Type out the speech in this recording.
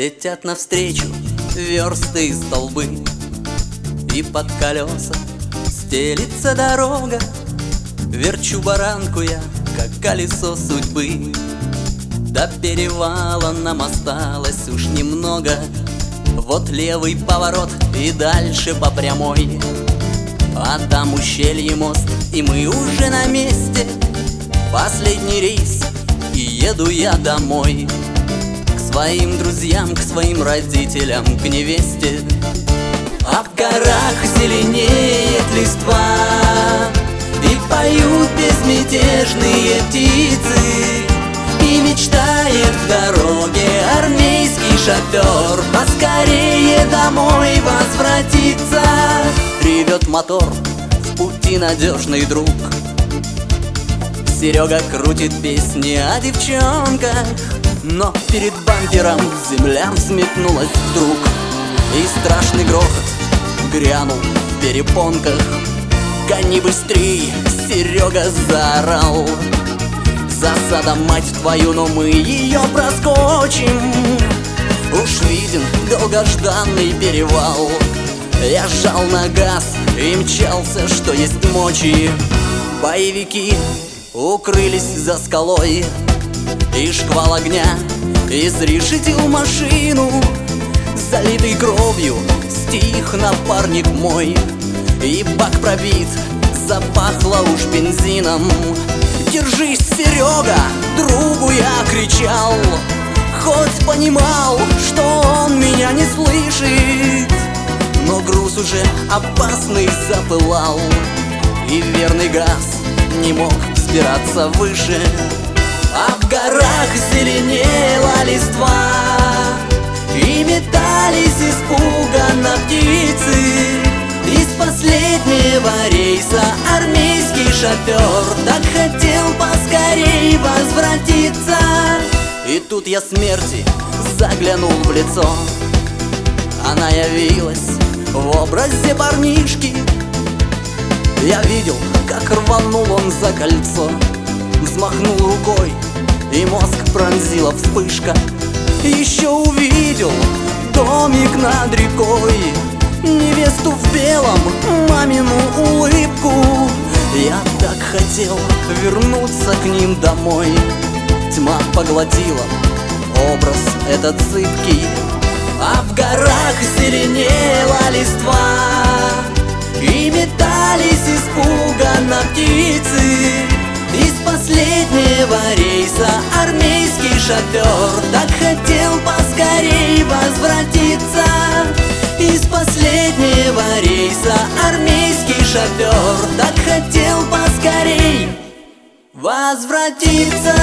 Летят навстречу версты и столбы. И под колеса стелится дорога Верчу баранку я, как колесо судьбы. До перевала нам осталось уж немного. Вот левый поворот и дальше по прямой. А там ущелье мост, и мы уже на месте. Последний рейс, и еду я домой своим друзьям, к своим родителям, к невесте. А в горах зеленеет листва И поют безмятежные птицы И мечтает в дороге армейский шофер Поскорее домой возвратиться. Ревет мотор, в пути надежный друг. Серега крутит песни о девчонках но перед бампером земля взметнулась вдруг И страшный грохот грянул в перепонках. Гони быстрей, Серега заорал. Засада, мать твою, но мы ее проскочим! Уж виден долгожданный перевал! Я жал на газ и мчался, что есть мочи! Боевики укрылись за скалой и шквал огня. Изрешетил машину Залитый кровью стих напарник мой. И бак пробит, запахло уж бензином. Держись, Серега, другу я кричал. Хоть понимал, что он меня не слышит Но груз уже опасный запылал. И верный газ не мог взбираться выше шофер Так хотел поскорей возвратиться. И тут я смерти заглянул в лицо. Она явилась в образе парнишки. Я видел, как рванул он за кольцо. Взмахнул рукой, и мозг пронзила вспышка. Еще увидел домик над рекой. Невесту в белом, мамину хотел вернуться к ним домой. Тьма поглотила образ этот цыпкий А в горах зеленела листва И метались испуганно птицы. Из последнего рейса армейский шофер Так хотел поскорей возвратиться. Из последнего рейса армейский шофер Так хотел возвратиться